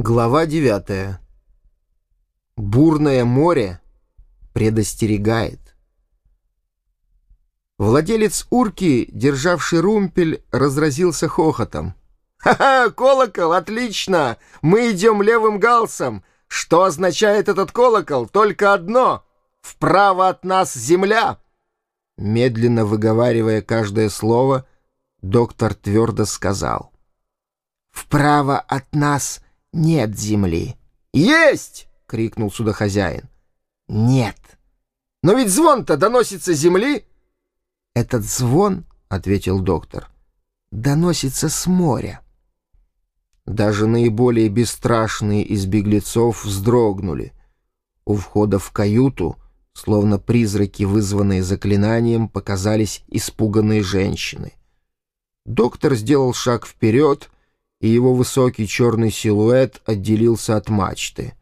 Глава 9. Бурное море предостерегает. Владелец урки, державший румпель, разразился хохотом. «Ха-ха, колокол, отлично! Мы идем левым галсом. Что означает этот колокол? Только одно — вправо от нас земля!» Медленно выговаривая каждое слово, доктор твердо сказал. «Вправо от нас нет земли». «Есть!» — крикнул судохозяин. «Нет». «Но ведь звон-то доносится земли!» «Этот звон, — ответил доктор, — доносится с моря». Даже наиболее бесстрашные из беглецов вздрогнули. У входа в каюту, словно призраки, вызванные заклинанием, показались испуганные женщины. Доктор сделал шаг вперед, и его высокий черный силуэт отделился от мачты.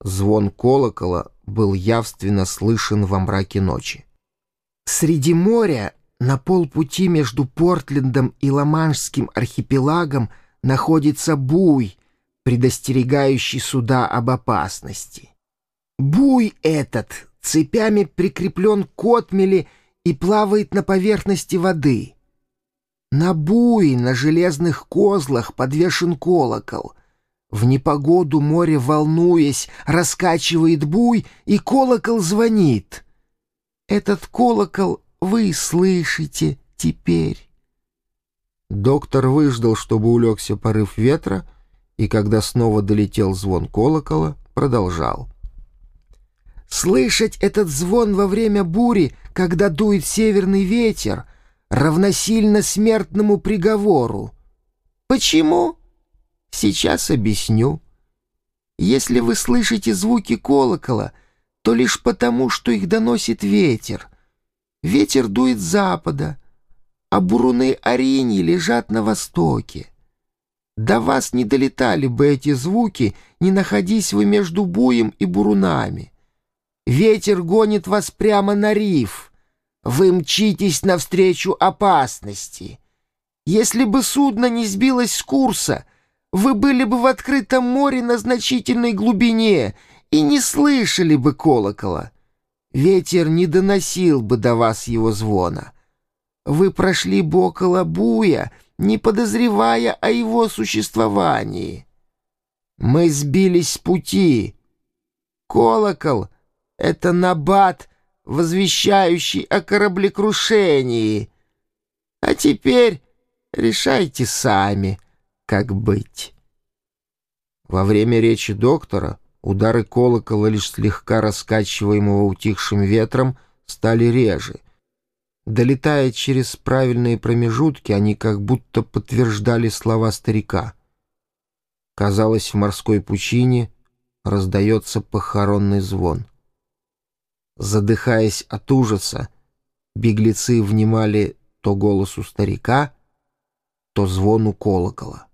Звон колокола был явственно слышен во мраке ночи. Среди моря, на полпути между Портлендом и Ламаншским архипелагом, находится буй, предостерегающий суда об опасности. Буй этот цепями прикреплен к отмели и плавает на поверхности воды. На буе на железных козлах подвешен колокол. В непогоду море, волнуясь, раскачивает буй, и колокол звонит. Этот колокол вы слышите теперь. Доктор выждал, чтобы улегся порыв ветра, и когда снова долетел звон колокола, продолжал. Слышать этот звон во время бури, когда дует северный ветер, равносильно смертному приговору. Почему? Сейчас объясню. Если вы слышите звуки колокола, то лишь потому, что их доносит ветер. Ветер дует с запада, а буруны Ориньи лежат на востоке. До вас не долетали бы эти звуки, не находись вы между буем и бурунами. Ветер гонит вас прямо на риф. Вы мчитесь навстречу опасности. Если бы судно не сбилось с курса, вы были бы в открытом море на значительной глубине и не слышали бы колокола. Ветер не доносил бы до вас его звона. Вы прошли бы около буя, не подозревая о его существовании. Мы сбились с пути. Колокол — это набат, возвещающий о кораблекрушении. А теперь решайте сами, как быть. Во время речи доктора удары колокола, лишь слегка раскачиваемого утихшим ветром, стали реже — Долетая через правильные промежутки, они как будто подтверждали слова старика. Казалось, в морской пучине раздается похоронный звон. Задыхаясь от ужаса, беглецы внимали то голосу старика, то звону колокола.